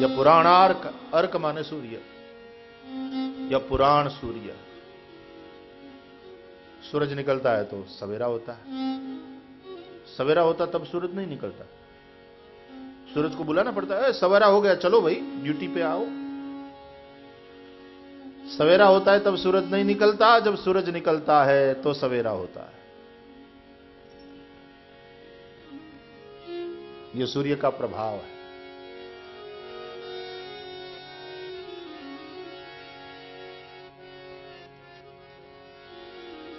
या पुराणार्क अर्क माने सूर्य। या पुराण सूर्य। सूरज निकलता है तो सवेरा होता है। सवेरा होता तब सूरज नहीं निकलता। सूरज को बुलाना पड़ता है सवेरा हो गया, चलो भाई, ड्यूटी पे आओ। सवेरा होता है तब सूरज नहीं निकलता, जब सूरज निकलता है तो सवेरा होता है। यह सूर्य का प्रभाव है।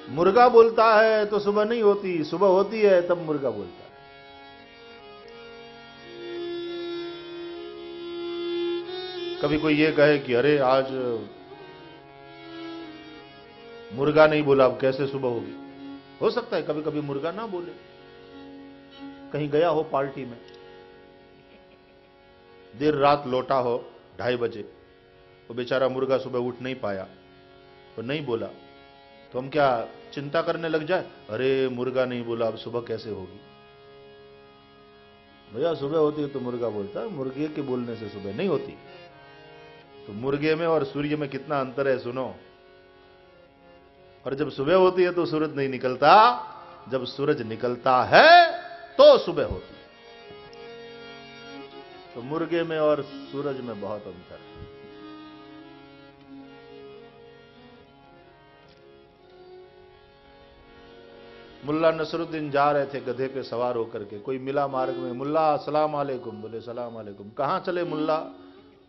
मुर्गा बोलता है तो सुबह नहीं होती, सुबह होती है तब मुर्गा बोलता है। कभी कोई ये कहे कि अरे आज मुर्गा नहीं बोला, अब कैसे सुबह होगी? हो सकता है कभी कभी मुर्गा ना बोले। कहीं गया हो पार्टी में, देर रात लौटा हो, ढाई बजे, वो बेचारा मुर्गा सुबह उठ नहीं पाया तो नहीं बोला। तो हम क्या चिंता करने लग जाए? अरे, मुर्गा नहीं बोला, अब सुबह कैसे होगी? भैया, सुबह होती है तो मुर्गा बोलता है, मुर्गे के बोलने से सुबह नहीं होती। तो मुर्गे में और सूर्य में कितना अंतर है, सुनो। और जब सुबह होती है तो सूरज नहीं निकलता, जब सूरज निकलता है तो सुबह होती है। तो मुर्गे में और सूरज में बहुत अंतर है। मुल्ला नसरुद्दीन जा रहे थे गधे पे सवार होकर के। कोई मिला मार्ग में, मुल्ला सलाम आलेकुम बोले, सलाम आलेकुम कहाँ चले मुल्ला?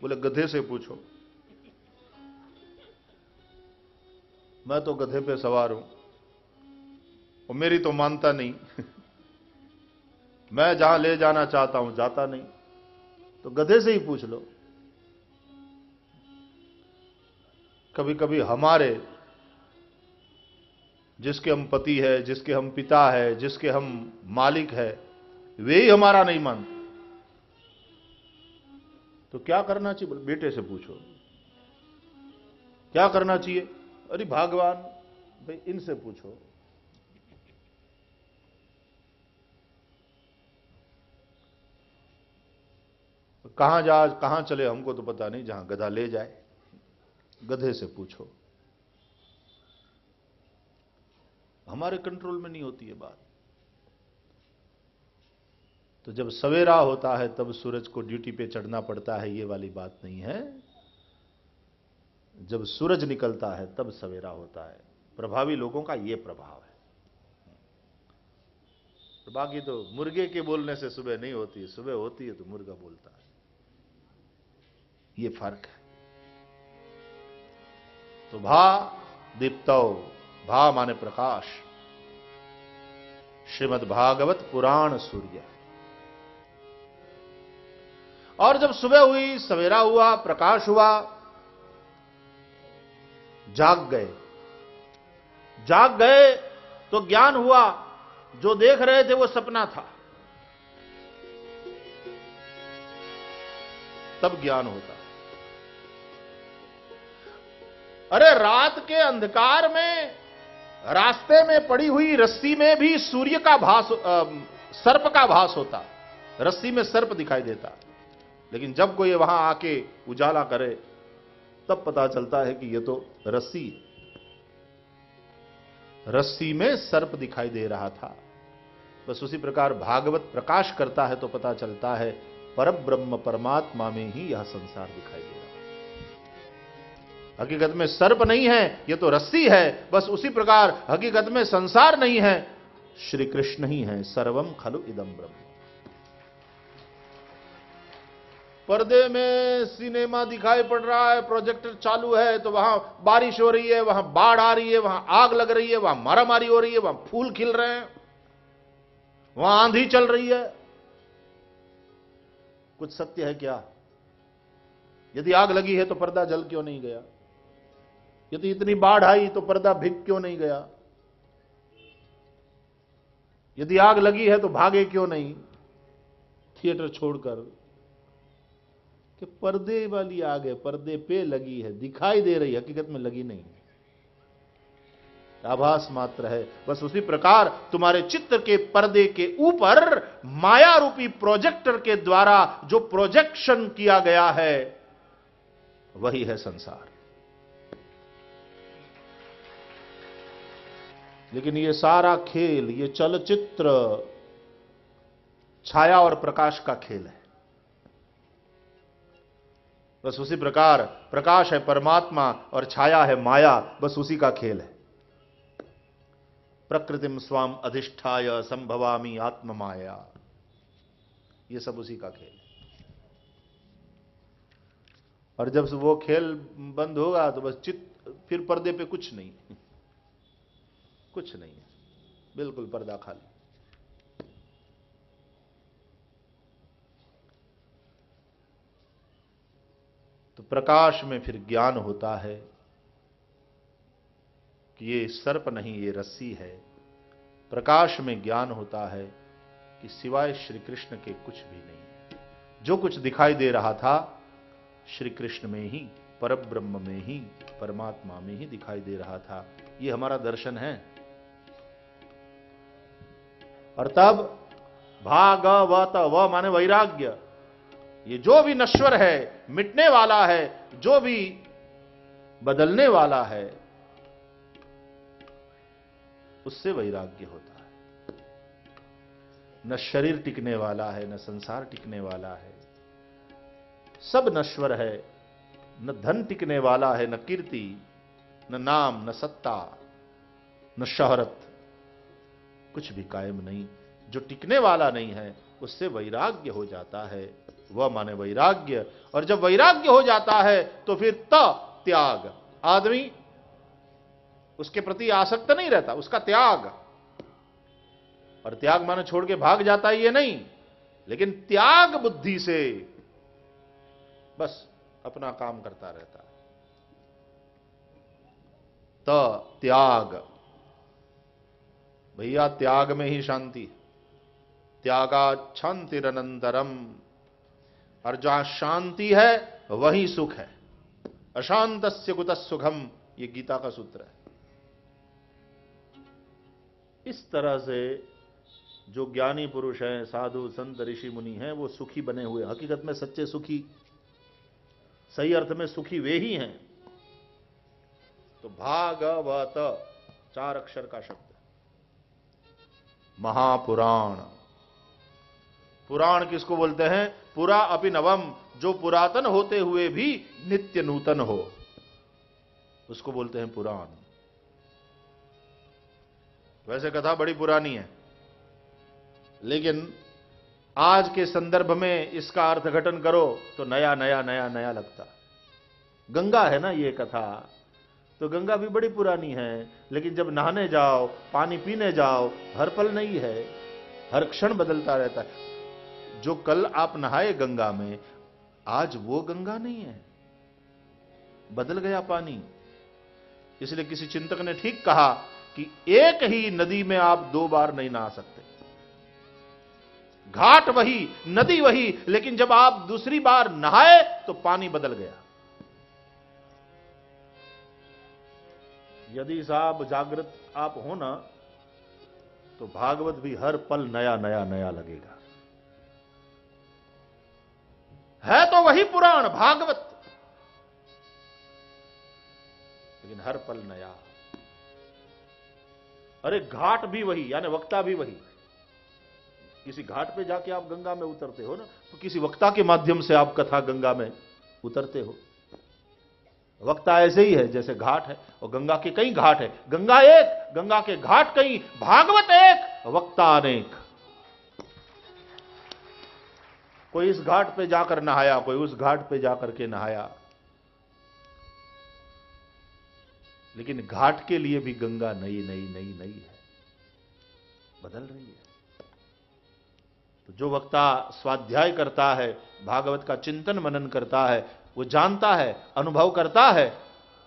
बोले, गधे से पूछो। मैं तो गधे पे सवार हूँ और मेरी तो मानता नहीं। मैं जहाँ ले जाना चाहता हूँ, जाता नहीं। तो गधे से ही पूछ लो। कभी कभी हमारे जिसके हम पति है, जिसके हम पिता है, जिसके हम मालिक है, वे ही हमारा नहीं मानते। तो क्या करना चाहिए? बेटे से पूछो। क्या करना चाहिए? अरे भगवान, भाई, इनसे पूछो। कहाँ जा, कहाँ चले हमको तो पता नहीं, जहाँ गधा ले जाए, गधे से पूछो। हमारे कंट्रोल में नहीं होती है बात। तो जब सवेरा होता है, तब सूरज को ड्यूटी पे चढ़ना पड़ता है, ये वाली बात नहीं है। जब सूरज निकलता है, तब सवेरा होता है। प्रभावी लोगों का यह प्रभाव है। तो बाकी तो मुर्गे के बोलने से सुबह नहीं होती है सुबह होती है तो मुर्गा बोलता है। ये फ़र्क है। तो भा दीप्तो भा माने प्रकाश। श्रीमद भागवत पुराण सूर्य। और जब सुबह हुई, सवेरा हुआ, प्रकाश हुआ, जाग गए। जाग गए तो ज्ञान हुआ, जो देख रहे थे वो सपना था। तब ज्ञान होता। अरे, रात के अंधकार में रास्ते में पड़ी हुई रस्सी में भी सूर्य का भास सर्प का भास होता। रस्सी में सर्प दिखाई देता। लेकिन जब कोई वहाँ आके उजाला करे, तब पता चलता है कि यह तो रस्सी रस्सी में सर्प दिखाई दे रहा था। बस उसी प्रकार भागवत प्रकाश करता है तो पता चलता है पर ब्रह्म परमात्मा में ही यह संसार दिखाई दे रहा हकीकत में सर्प नहीं है यह तो रस्सी है, बस उसी प्रकार हकीकत में संसार नहीं है। श्री कृष्ण ही है, सर्वम खलु इदम ब्रह्म। पर्दे में सिनेमा दिखाई पड़ रहा है, प्रोजेक्टर चालू है तो वहाँ बारिश हो रही है, वहाँ बाढ़ आ रही है, वहाँ आग लग रही है, वहाँ मारामारी हो रही है, वहाँ फूल खिल रहे हैं। वहाँ आंधी चल रही है। कुछ सत्य है क्या? यदि आग लगी है तो पर्दा जल क्यों नहीं गया? यदि इतनी बाढ़ आई तो पर्दा भिग क्यों नहीं गया? यदि आग लगी है तो भागे क्यों नहीं? थिएटर छोड़कर। कि पर्दे वाली आग है, पर्दे पे लगी है, दिखाई दे रही हकीकत में लगी नहीं। आभास मात्र है। बस उसी प्रकार तुम्हारे चित्र के पर्दे के ऊपर माया रूपी प्रोजेक्टर के द्वारा जो प्रोजेक्शन किया गया है, वही है संसार। लेकिन ये सारा खेल, ये चलचित्र छाया और प्रकाश का खेल है। बस उसी प्रकार प्रकाश है परमात्मा और छाया है माया, बस उसी का खेल है। प्रकृतिम स्वाम अधिष्ठाय, संभवामी आत्म माया ये सब उसी का खेल है। और जब वो खेल बंद होगा तो बस चित, फिर पर्दे पे कुछ नहीं। कुछ नहीं है। बिल्कुल पर्दा खाली। तो प्रकाश में फिर ज्ञान होता है कि ये सर्प नहीं, ये रस्सी है। प्रकाश में ज्ञान होता है कि सिवाय श्री कृष्ण के कुछ भी नहीं। जो कुछ दिखाई दे रहा था, श्री कृष्ण में ही पर ब्रह्म में ही, परमात्मा में ही दिखाई दे रहा था। ये हमारा दर्शन है। और तब भागवत व माने वैराग्य। ये जो भी नश्वर है, मिटने वाला है, जो भी बदलने वाला है, उससे वैराग्य होता है। न शरीर टिकने वाला है, न संसार टिकने वाला है। सब नश्वर है, न धन टिकने वाला है, न कीर्ति, न नाम, न सत्ता, न शहरत। कुछ भी कायम नहीं, जो टिकने वाला नहीं है, उससे वैराग्य हो जाता है। वह माने वैराग्य। और जब वैराग्य हो जाता है तो फिर त, त्याग। आदमी उसके प्रति आसक्त नहीं रहता, उसका त्याग। और त्याग माने छोड़ के भाग जाता है ये नहीं, लेकिन त्याग बुद्धि से बस अपना काम करता रहता है। त, त्याग। भैया त्याग में ही शांति। त्यागा शांतिरनंतरम और जहाँ शांति है, वही सुख है। अशांत से कुत सुखम, ये गीता का सूत्र है। इस तरह से जो ज्ञानी पुरुष हैं, साधु, संत, ऋषि, मुनि हैं, वो सुखी बने हुए हकीकत में सच्चे सुखी, सही अर्थ में सुखी वे ही हैं। तो भागवत चार अक्षर का शब्द। महापुराण। पुराण किसको बोलते हैं? पुरा अपि नवम जो पुरातन होते हुए भी नित्य नूतन हो। उसको बोलते हैं पुराण। वैसे कथा बड़ी पुरानी है, लेकिन आज के संदर्भ में इसका अर्थघटन करो तो नया नया नया नया लगता। गंगा है ना ये कथा? तो गंगा भी बड़ी पुरानी है, लेकिन जब नहाने जाओ, पानी पीने जाओ, हर पल नहीं है, हर क्षण बदलता रहता है। जो कल आप नहाए गंगा में, आज वो गंगा नहीं है। बदल गया पानी। इसलिए किसी चिंतक ने ठीक कहा कि एक ही नदी में आप दो बार नहीं नहा सकते। घाट वही, नदी वही, लेकिन जब आप दूसरी बार नहाए तो पानी बदल गया। यदि साहब जागृत आप हो ना तो भागवत भी हर पल नया नया नया लगेगा। है तो वही पुराण, भागवत। लेकिन हर पल नया। अरे घाट भी वही, यानी वक्ता भी वही। किसी घाट पे जाके आप गंगा में उतरते हो ना तो किसी वक्ता के माध्यम से आप कथा गंगा में उतरते हो। वक्ता ऐसे ही है, जैसे घाट है और गंगा के कई घाट है। गंगा एक, गंगा के घाट कई, भागवत एक, वक्ता अनेक। कोई इस घाट पे जाकर नहाया, कोई उस घाट पे जाकर के नहाया। लेकिन घाट के लिए भी गंगा नई नई नई नई है। बदल रही है। तो जो वक्ता स्वाध्याय करता है, भागवत का चिंतन मनन करता है वो जानता है अनुभव करता है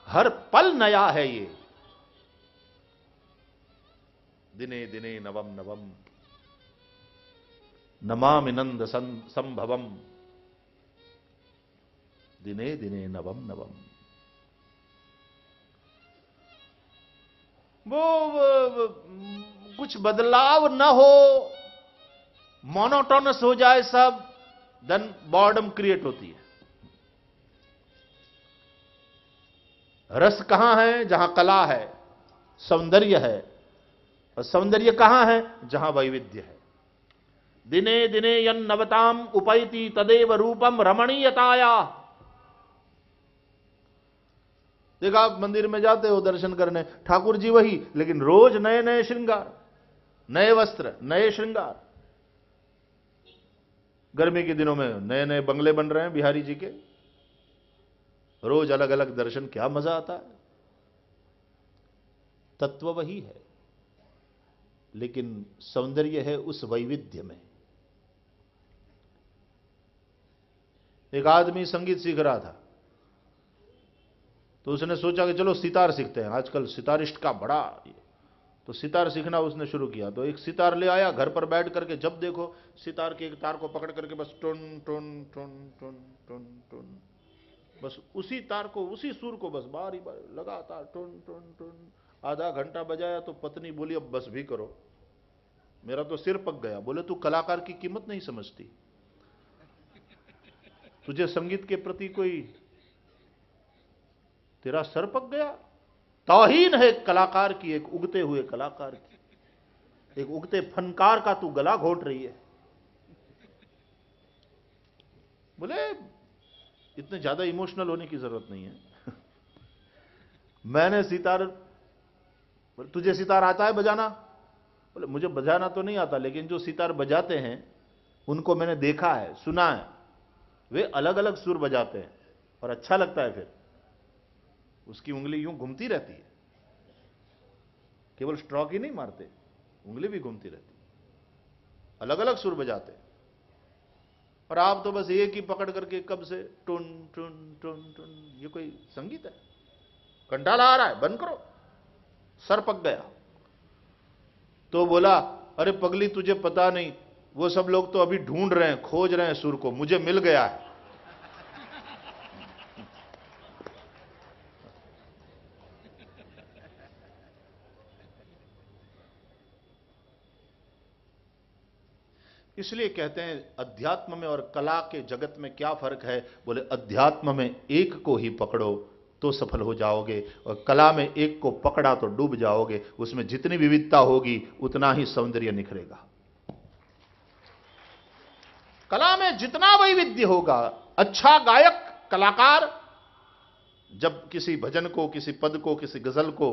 हर पल नया है ये। दिने दिने नवम नवम नमामिनंद संभवम। दिने दिने नवम नवम। वो, वो, वो कुछ बदलाव न हो मोनोटोनस हो जाए सब देन बॉर्डम क्रिएट होती है। रस कहाँ है, जहाँ कला है? सौंदर्य है। और सौंदर्य कहाँ है? जहाँ वैविध्य है। दिने दिने यन नवताम उपैति तदेव रूपम रमणीयताया। देखा, आप मंदिर में जाते हो दर्शन करने, ठाकुर जी वही, लेकिन रोज नए नए श्रृंगार, नए वस्त्र, नए श्रृंगार। गर्मी के दिनों में नए नए बंगले बन रहे हैं बिहारी जी के। रोज अलग अलग दर्शन, क्या मज़ा आता है? तत्व वही है। लेकिन सौंदर्य है उस वैविध्य में। एक आदमी संगीत सीख रहा था तो उसने सोचा कि चलो सितार सीखते हैं। आजकल सितारिस्ट का बड़ा तो सितार सीखना उसने शुरू किया। तो एक सितार ले आया, घर पर बैठ करके जब देखो, सितार के एक तार को पकड़ करके बस टुन टुन टुन टुन टुन टुन। बस उसी तार को, उसी सुर को बस बारी बार, लगातार टुन टुन टुन। आधा घंटा बजाया तो पत्नी बोली, अब बस भी करो। मेरा तो सिर पक गया। बोले, तू कलाकार की कीमत नहीं समझती। तुझे संगीत के प्रति कोई, तेरा सर पक गया? तोहीन है कलाकार की, एक उगते हुए कलाकार की। एक उगते फनकार का तू गला घोट रही है। बोले इतने ज़्यादा इमोशनल होने की ज़रूरत नहीं है। मैंने सितार तुझे सितार आता है बजाना? बोले, मुझे बजाना तो नहीं आता, लेकिन जो सितार बजाते हैं, उनको मैंने देखा है, सुना है। वे अलग अलग सुर बजाते हैं, और अच्छा लगता है फिर। उसकी उंगली यूँ घूमती रहती है। केवल स्ट्रॉक ही नहीं मारते, उंगली भी घूमती रहती अलग अलग सुर बजाते और आप तो बस एक ही पकड़ करके कब से टुन टुन टुन टुन। ये कोई संगीत है? कंटाला आ रहा है, बंद करो। सर पक गया। तो बोला, अरे पगली, तुझे पता नहीं, वो सब लोग तो अभी ढूंढ रहे हैं, खोज रहे हैं सुर को, मुझे मिल गया है। इसलिए कहते हैं, अध्यात्म में और कला के जगत में क्या फ़र्क है? बोले, अध्यात्म में एक को ही पकड़ो तो सफल हो जाओगे और कला में एक को पकड़ा तो डूब जाओगे। उसमें जितनी विविधता होगी, उतना ही सौंदर्य निखरेगा। कला में जितना वैविध्य होगा अच्छा गायक, कलाकार, जब किसी भजन को, किसी पद को, किसी गज़ल को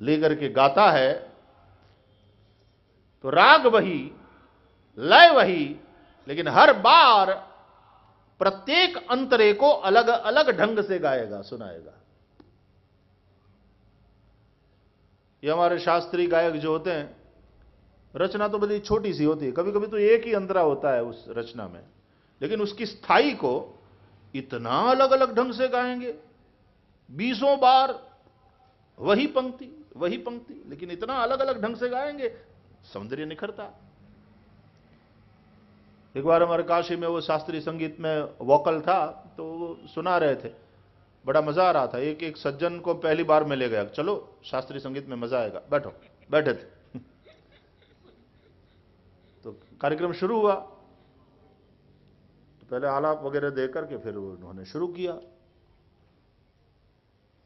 लेकर के गाता है तो राग वही लय वही। लेकिन हर बार प्रत्येक अंतरे को अलग अलग ढंग से गाएगा, सुनाएगा। ये हमारे शास्त्रीय गायक जो होते हैं, रचना तो बड़ी छोटी सी होती है। कभी कभी तो एक ही अंतरा होता है उस रचना में। लेकिन उसकी स्थायी को इतना अलग अलग ढंग से गाएँगे। बीसों बार वही पंक्ति वही पंक्ति, लेकिन इतना अलग अलग ढंग से गाएँगे, सौंदर्य निखरता। एक बार हमारे काशी में वो शास्त्रीय संगीत में वोकल था तो वो सुना रहे थे। बड़ा मज़ा आ रहा था। एक एक सज्जन को पहली बार में ले गया। चलो, शास्त्रीय संगीत में मज़ा आएगा। बैठो, बैठे थे। तो कार्यक्रम शुरू हुआ। तो पहले आलाप वगैरह दे करके फिर उन्होंने शुरू किया।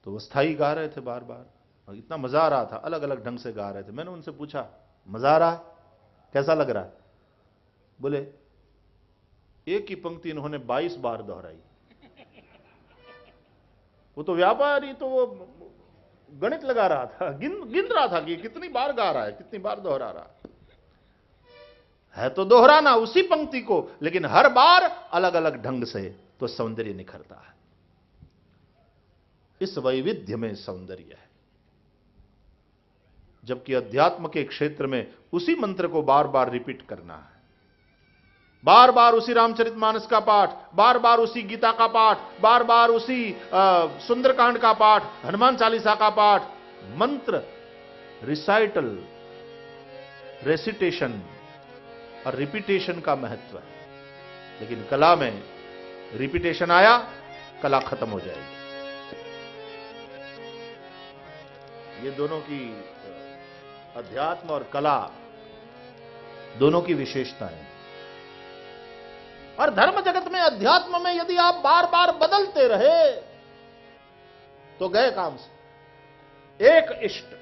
तो वो स्थायी गा रहे थे बार बार और इतना मज़ा आ रहा था अलग अलग ढंग से गा रहे थे। मैंने उनसे पूछा, मज़ा आ रहा है? कैसा लग रहा है? बोले एक ही पंक्ति इन्होंने 22 बार दोहराई। वो तो व्यापारी तो वो गणित लगा रहा था, गिन गिन रहा था कि कितनी बार गा रहा है, कितनी बार दोहरा रहा है। है तो दोहराना उसी पंक्ति को, लेकिन हर बार अलग अलग ढंग से तो सौंदर्य निखरता है। इस वैविध्य में सौंदर्य है। जबकि अध्यात्म के क्षेत्र में उसी मंत्र को बार बार रिपीट करना है। बार बार उसी रामचरित मानस का पाठ बार बार उसी गीता का पाठ बार बार उसी सुंदरकांड का पाठ, हनुमान चालीसा का पाठ, मंत्र रिसाइटल रेसिटेशन और रिपीटेशन का महत्व है। लेकिन कला में रिपीटेशन आया, कला खत्म हो जाएगी। ये दोनों की अध्यात्म और कला, दोनों की विशेषताएँ और धर्म जगत में, अध्यात्म में यदि आप बार बार बदलते रहे तो गए काम से। एक इष्ट।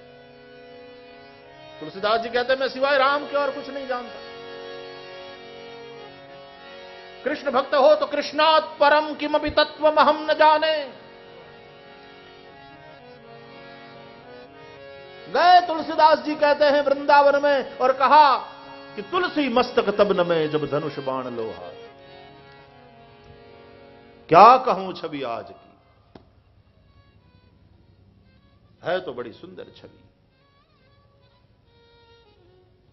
तुलसीदास जी कहते मैं सिवाय राम के और कुछ नहीं जानता। कृष्ण भक्त हो तो कृष्णात् परम किम भी तत्व हम न जाने। गए तुलसीदास जी कहते हैं, वृंदावन में, और कहा कि तुलसी मस्तक तब न में जब धनुष बाण लोहा। क्या कहूँ छवि आज की? है तो बड़ी सुंदर छवि।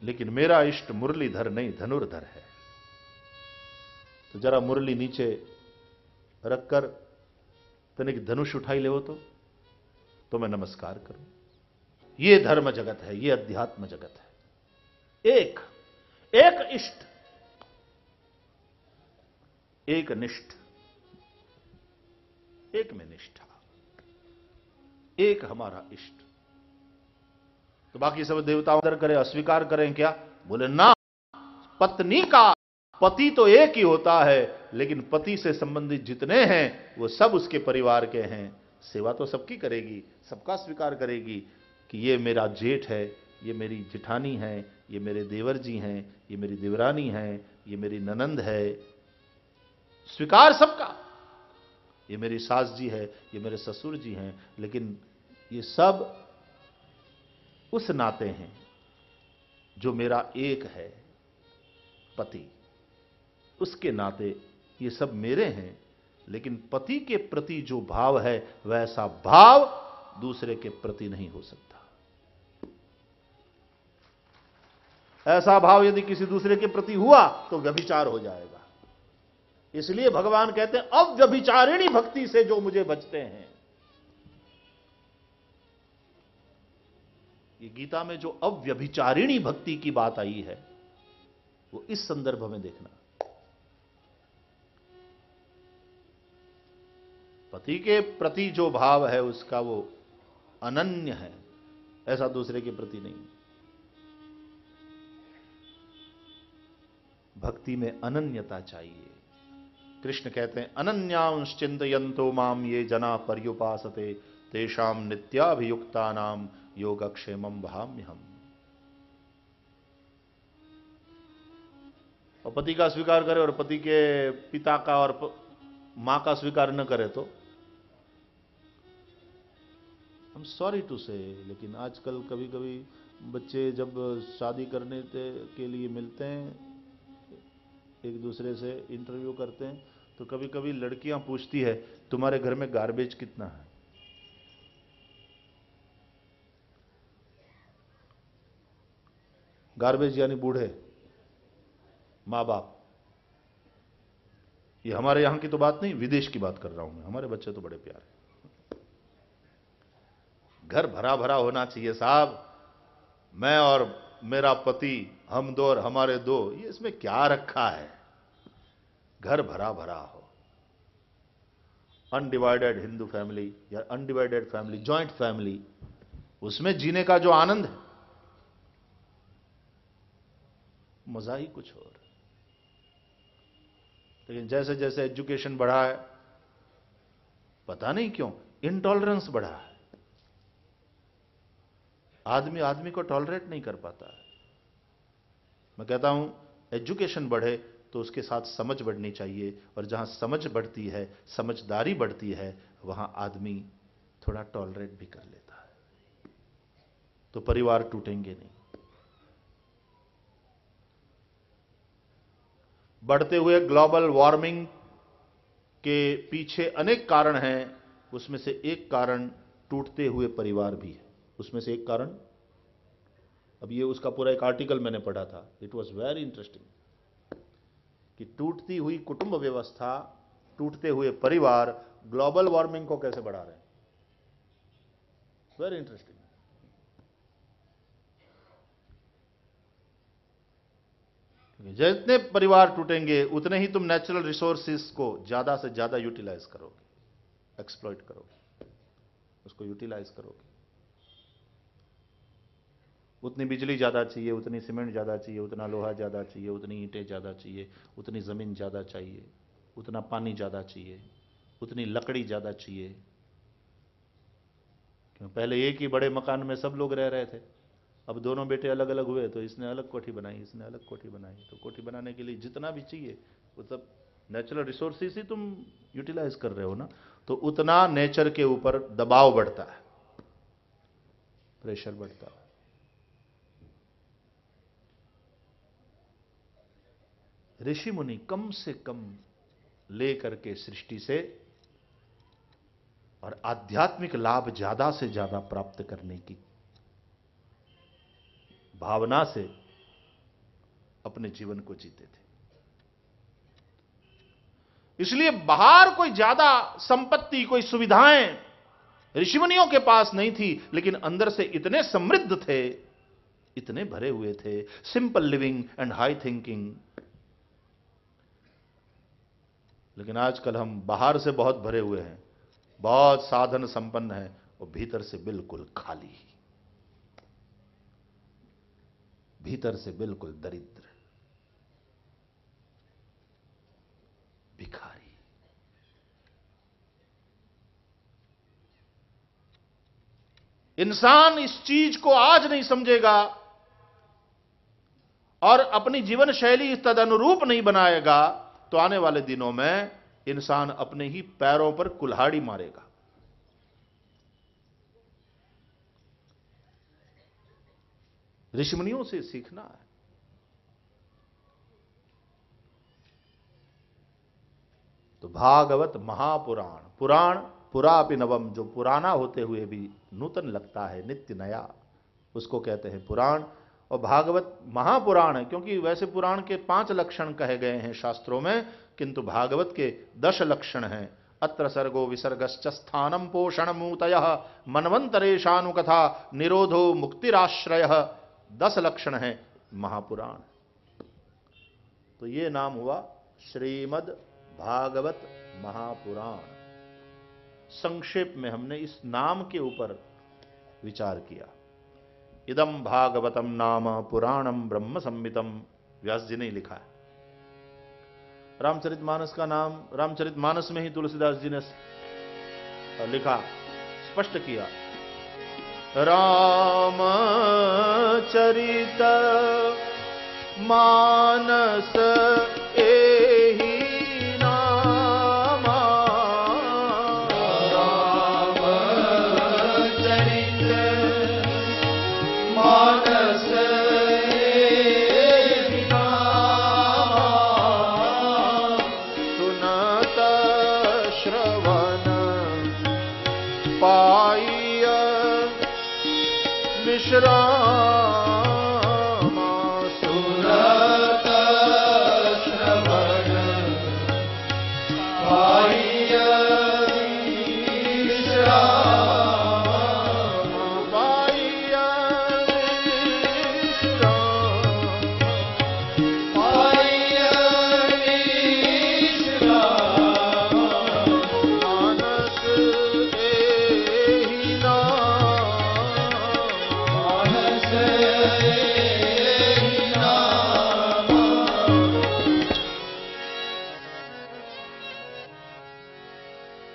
लेकिन मेरा इष्ट मुरलीधर नहीं, धनुर्धर है। तो जरा मुरली नीचे रखकर तनिक धनुष उठाई ले तो तो मैं नमस्कार करूँ। ये धर्म जगत है, ये अध्यात्म जगत है। एक एक इष्ट, एक निष्ठ। एक में निष्ठा। एक हमारा इष्ट। तो बाकी सब देवताओं अंदर करें, अस्वीकार करें, क्या? बोले, ना, पत्नी का पति तो एक ही होता है, लेकिन पति से संबंधित जितने हैं, वो सब उसके परिवार के हैं। सेवा तो सबकी करेगी, सबका स्वीकार करेगी कि ये मेरा जेठ है, ये मेरी जिठानी है, ये मेरे देवर जी हैं, ये मेरी देवरानी है, ये मेरी ननंद है। स्वीकार सबका। ये मेरी सास जी है, ये मेरे ससुर जी हैं, लेकिन ये सब उस नाते हैं जो मेरा एक है, पति। उसके नाते ये सब मेरे हैं, लेकिन पति के प्रति जो भाव है, वैसा भाव दूसरे के प्रति नहीं हो सकता। ऐसा भाव यदि किसी दूसरे के प्रति हुआ तो व्यभिचार हो जाएगा। इसलिए भगवान कहते हैं अव्यभिचारिणी भक्ति से जो मुझे बचते हैं। ये गीता में जो अव्यभिचारिणी भक्ति की बात आई है, वो इस संदर्भ में देखना। पति के प्रति जो भाव है, उसका वो अनन्य है, ऐसा दूसरे के प्रति नहीं। भक्ति में अनन्यता चाहिए। कृष्ण कहते हैं अनन्यांश माम ये जना पर्युपासते तेषाम नित्याभियुक्ता नाम योगक्षेम भाम्य हम और पति का स्वीकार करे और पति के पिता का और माँ का स्वीकार न करे तो? हम सॉरी टू से लेकिन आजकल कभी कभी बच्चे जब शादी करने के लिए मिलते हैं, एक दूसरे से इंटरव्यू करते हैं तो कभी कभी लड़कियाँ पूछती है, तुम्हारे घर में गार्बेज कितना है? गार्बेज यानी बूढ़े माँ बाप ये हमारे यहाँ की तो बात नहीं, विदेश की बात कर रहा हूँ मैं। हमारे बच्चे तो बड़े प्यारे घर भरा भरा होना चाहिए साहब। मैं और मेरा पति, हम दो और हमारे दो, ये इसमें क्या रखा है? घर भरा भरा हो। अनडिवाइडेड हिंदू फैमिली या अनडिवाइडेड फैमिली ज्वाइंट फैमिली उसमें जीने का जो आनंद है, मज़ा ही कुछ और। लेकिन जैसे जैसे एजुकेशन बढ़ा है, पता नहीं क्यों इंटॉलरेंस बढ़ा है। आदमी आदमी को टॉलरेट नहीं कर पाता है। मैं कहता हूँ एजुकेशन बढ़े तो उसके साथ समझ बढ़नी चाहिए और जहाँ समझ बढ़ती है, समझदारी बढ़ती है, वहाँ आदमी थोड़ा टॉलरेट भी कर लेता है। तो परिवार टूटेंगे नहीं। बढ़ते हुए ग्लोबल वार्मिंग के पीछे अनेक कारण हैं, उसमें से एक कारण टूटते हुए परिवार भी है। उसमें से एक कारण? अब ये उसका पूरा एक आर्टिकल मैंने पढ़ा था। इट वॉज़ वेरी इंटरेस्टिंग कि टूटती हुई कुटुंब व्यवस्था, टूटते हुए परिवार, ग्लोबल वार्मिंग को कैसे बढ़ा रहे हैं? वेरी इंटरेस्टिंग जितने परिवार टूटेंगे, उतने ही तुम नेचुरल रिसोर्सेस को ज़्यादा से ज़्यादा यूटिलाइज करोगे एक्सप्लॉइट करोगे, उसको यूटिलाइज करोगे। उतनी बिजली ज़्यादा चाहिए, उतनी सीमेंट ज़्यादा चाहिए, उतना लोहा ज़्यादा चाहिए, उतनी ईंटें ज़्यादा चाहिए, उतनी ज़मीन ज़्यादा चाहिए, उतना पानी ज़्यादा चाहिए, उतनी लकड़ी ज़्यादा चाहिए। क्यों? पहले एक ही बड़े मकान में सब लोग रह रहे थे। अब दोनों बेटे अलग अलग हुए तो इसने अलग कोठी बनाई, इसने अलग कोठी बनाई। तो कोठी बनाने के लिए जितना भी चाहिए, वो सब नेचुरल रिसोर्सेज ही तुम यूटिलाइज कर रहे हो ना? तो उतना नेचर के ऊपर दबाव बढ़ता है। प्रेशर बढ़ता है। ऋषि मुनि कम से कम लेकर के सृष्टि से और आध्यात्मिक लाभ ज़्यादा से ज़्यादा प्राप्त करने की भावना से अपने जीवन को जीते थे। इसलिए बाहर कोई ज़्यादा संपत्ति, कोई सुविधाएँ ऋषिमुनियों के पास नहीं थी, लेकिन अंदर से इतने समृद्ध थे, इतने भरे हुए थे simple living and high thinking लेकिन आजकल हम बाहर से बहुत भरे हुए हैं, बहुत साधन संपन्न है, और भीतर से बिल्कुल खाली भीतर से बिल्कुल दरिद्र, भिखारी। इंसान इस चीज़ को आज नहीं समझेगा और अपनी जीवन शैली तद अनुरूप नहीं बनाएगा तो आने वाले दिनों में इंसान अपने ही पैरों पर कुल्हाड़ी मारेगा। ऋषिमुनियों से सीखना है। तो भागवत महापुराण, पुराण पुरापि नवम, जो पुराना होते हुए भी नूतन लगता है, नित्य नया, उसको कहते हैं पुराण। और भागवत महापुराण है, क्योंकि वैसे पुराण के पाँच लक्षण कहे गए हैं शास्त्रों में, किंतु भागवत के दश लक्षण हैं। अत्र सर्गो विसर्गश्च स्थानम पोषण मूतय मनवंतरेशानुकथा निरोधो मुक्तिराश्रय, दस लक्षण है महापुराण। तो ये नाम हुआ श्रीमद भागवत महापुराण। संक्षेप में हमने इस नाम के ऊपर विचार किया। इदम भागवतम नाम पुराणम ब्रह्म संहितम व्यास जी ने लिखा है। रामचरित मानस का नाम, रामचरित मानस में ही तुलसीदास जी ने लिखा, स्पष्ट किया। राम चरित मानस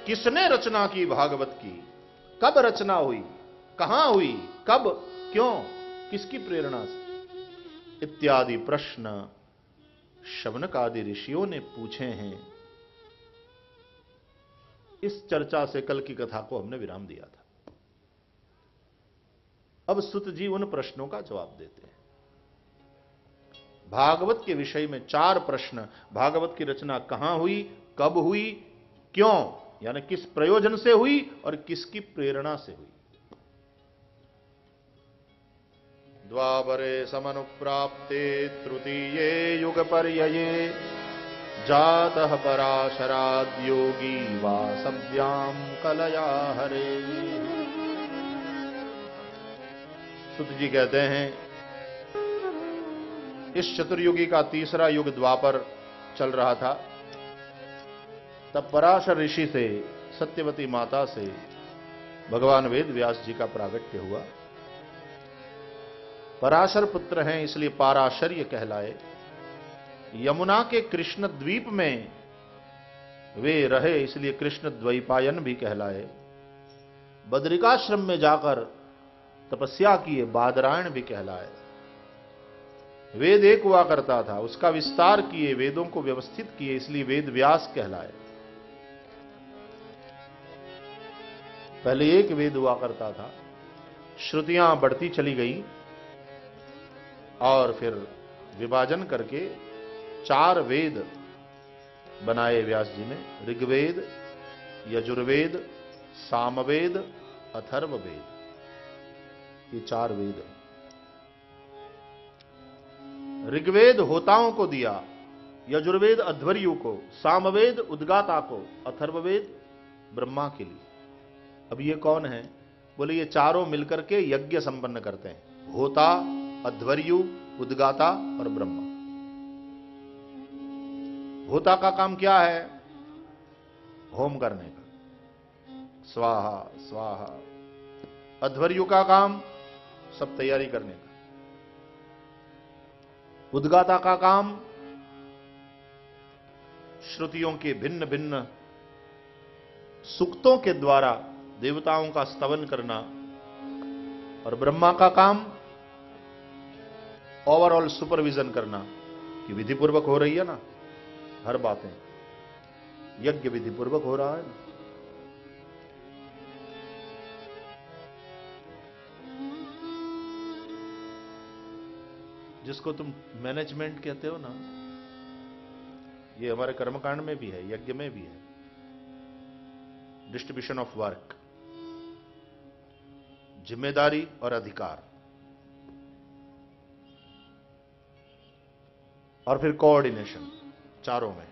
किसने रचना की भागवत की? कब रचना हुई? कहाँ हुई? कब? क्यों? किसकी प्रेरणा से? इत्यादि प्रश्न शवनक आदि ऋषियों ने पूछे हैं। इस चर्चा से कल की कथा को हमने विराम दिया था। अब सुत जी उन प्रश्नों का जवाब देते हैं। भागवत के विषय में चार प्रश्न। भागवत की रचना कहाँ हुई? कब हुई? क्यों? यानी किस प्रयोजन से हुई और किसकी प्रेरणा से हुई। द्वापरे समनुप्राप्ते युग जात पराशराद पराशराद्योगी वासव्याम कलया हरे। सुत जी कहते हैं, इस चतुर्युगी का तीसरा युग द्वापर चल रहा था। तब पराशर ऋषि से, सत्यवती माता से, भगवान वेद व्यास जी का प्रागट्य हुआ। पराशर पुत्र हैं, इसलिए पाराशर्य कहलाए। यमुना के कृष्ण द्वीप में वे रहे, इसलिए कृष्ण द्वैपायन भी कहलाए। बद्रिकाश्रम में जाकर तपस्या किए, बादरायण भी कहलाए। वेद एक हुआ करता था, उसका विस्तार किए, वेदों को व्यवस्थित किए, इसलिए वेद व्यास कहलाए। पहले एक वेद हुआ करता था। श्रुतियाँ बढ़ती चली गई और फिर विभाजन करके चार वेद बनाए व्यास जी ने, ऋग्वेद, यजुर्वेद, सामवेद, अथर्ववेद। ये चार वेद हैं। ऋग्वेद होताओं को दिया, यजुर्वेद अध्वर्यु को, सामवेद उद्गाता को, अथर्ववेद ब्रह्मा के लिए। अब ये कौन है? बोले, ये चारों मिलकर के यज्ञ संपन्न करते हैं। होता अध्वर्यु, उद्गाता और ब्रह्मा। होता का काम क्या है? होम करने का। स्वाहा स्वाहा। अध्वर्यु का काम, सब तैयारी करने का। उद्गाता का काम, श्रुतियों के भिन्न भिन्न सुक्तों के द्वारा देवताओं का स्तवन करना और ब्रह्मा का काम ओवरऑल सुपरविजन करना कि विधिपूर्वक हो रही है ना? हर बातें। यज्ञ विधिपूर्वक हो रहा है ना? जिसको तुम मैनेजमेंट कहते हो ना, ये हमारे कर्मकांड में भी है, यज्ञ में भी है। डिस्ट्रीब्यूशन ऑफ़ वर्क ज़िम्मेदारी और अधिकार। और फिर कोऑर्डिनेशन चारों में।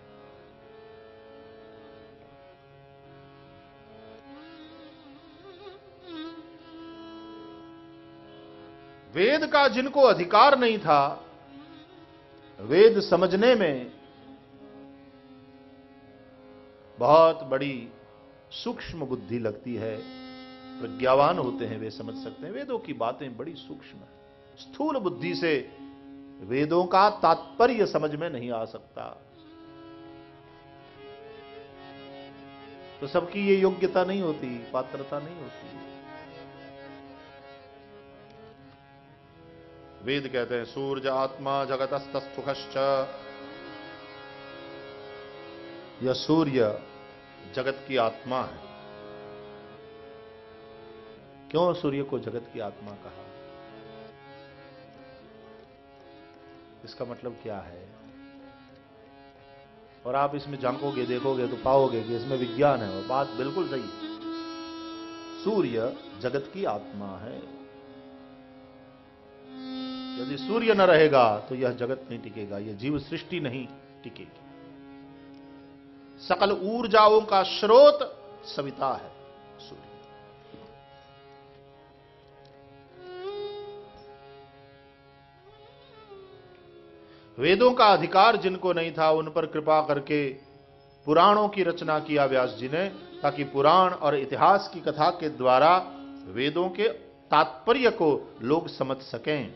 वेद का जिनको अधिकार नहीं था, वेद समझने में बहुत बड़ी सूक्ष्म बुद्धि लगती है। प्रज्ञावान होते हैं, वे समझ सकते हैं। वेदों की बातें बड़ी सूक्ष्म है। स्थूल बुद्धि से वेदों का तात्पर्य समझ में नहीं आ सकता। तो सबकी ये योग्यता नहीं होती, पात्रता नहीं होती। वेद कहते हैं, सूर्य आत्मा जगतस्तुख यह सूर्य जगत की आत्मा है। क्यों सूर्य को जगत की आत्मा कहा? इसका मतलब क्या है? और आप इसमें झांकोगे देखोगे तो पाओगे कि इसमें विज्ञान है, और बात बिल्कुल सही है। सूर्य जगत की आत्मा है। यदि सूर्य न रहेगा तो यह जगत नहीं टिकेगा, यह जीव सृष्टि नहीं टिकेगी। सकल ऊर्जाओं का स्रोत सविता है वेदों का अधिकार जिनको नहीं था, उन पर कृपा करके पुराणों की रचना किया व्यास जी ने, ताकि पुराण और इतिहास की कथा के द्वारा वेदों के तात्पर्य को लोग समझ सकें।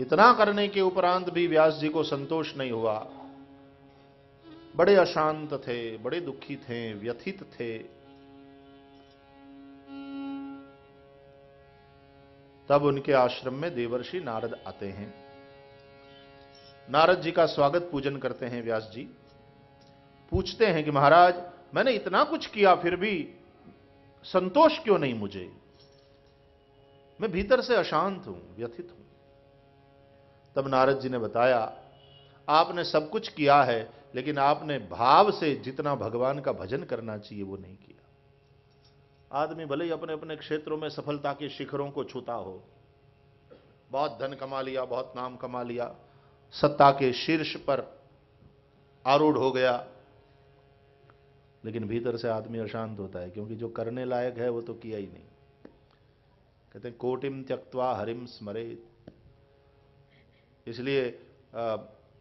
इतना करने के उपरांत भी व्यास जी को संतोष नहीं हुआ। बड़े अशांत थे, बड़े दुखी थे, व्यथित थे। तब उनके आश्रम में देवर्षि नारद आते हैं। नारद जी का स्वागत पूजन करते हैं व्यास जी। पूछते हैं कि महाराज, मैंने इतना कुछ किया, फिर भी संतोष क्यों नहीं मुझे? मैं भीतर से अशांत हूँ, व्यथित हूँ। तब नारद जी ने बताया, आपने सब कुछ किया है, लेकिन आपने भाव से जितना भगवान का भजन करना चाहिए, वो नहीं किया। आदमी भले ही अपने अपने क्षेत्रों में सफलता के शिखरों को छूता हो, बहुत धन कमा लिया, बहुत नाम कमा लिया, सत्ता के शीर्ष पर आरूढ़ हो गया, लेकिन भीतर से आदमी अशांत होता है, क्योंकि जो करने लायक है वो तो किया ही नहीं। कहते हैं कोटिम त्यक्वा हरिम स्मरे इसलिए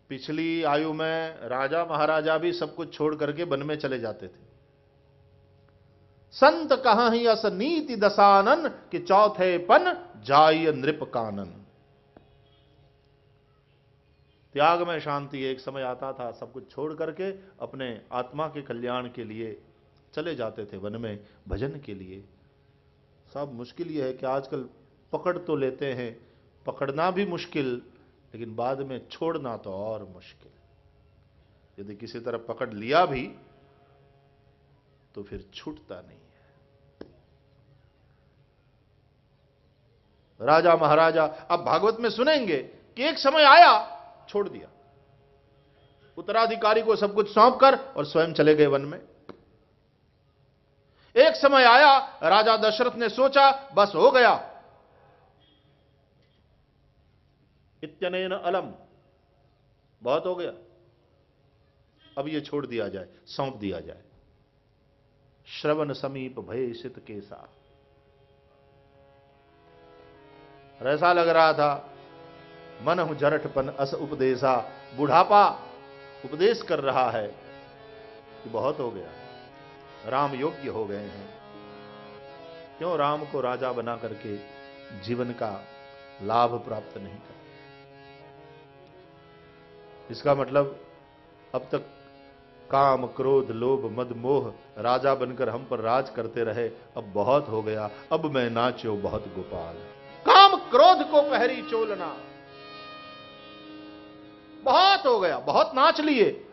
पिछली आयु में राजा महाराजा भी सब कुछ छोड़ करके वन में चले जाते थे। संत कहा ही अस नीति दसानन कि चौथे पन जाय नृप कानन। त्याग में शांति एक समय आता था, सब कुछ छोड़ करके अपने आत्मा के कल्याण के लिए चले जाते थे वन में भजन के लिए। सब मुश्किल यह है कि आजकल पकड़ तो लेते हैं, पकड़ना भी मुश्किल, लेकिन बाद में छोड़ना तो और मुश्किल। यदि किसी तरह पकड़ लिया भी तो फिर छूटता नहीं है राजा महाराजा, अब भागवत में सुनेंगे कि एक समय आया, छोड़ दिया। उत्तराधिकारी को सब कुछ सौंप कर और स्वयं चले गए वन में। एक समय आया, राजा दशरथ ने सोचा, बस हो गया। इतने अलम। बहुत हो गया। अब ये छोड़ दिया जाए, सौंप दिया जाए। श्रवण समीप भय सित केसा ऐसा लग रहा था, मन जरठपन अस उपदेशा। बुढ़ापा उपदेश कर रहा है कि बहुत हो गया, राम योग्य हो गए हैं। क्यों राम को राजा बना करके जीवन का लाभ प्राप्त नहीं कर? इसका मतलब अब तक काम, क्रोध, लोभ, मद, मोह राजा बनकर हम पर राज करते रहे, अब बहुत हो गया, अब मैं नाचो बहुत गोपाल। काम क्रोध को पहरी चोलना। बहुत हो गया बहुत नाच लिए।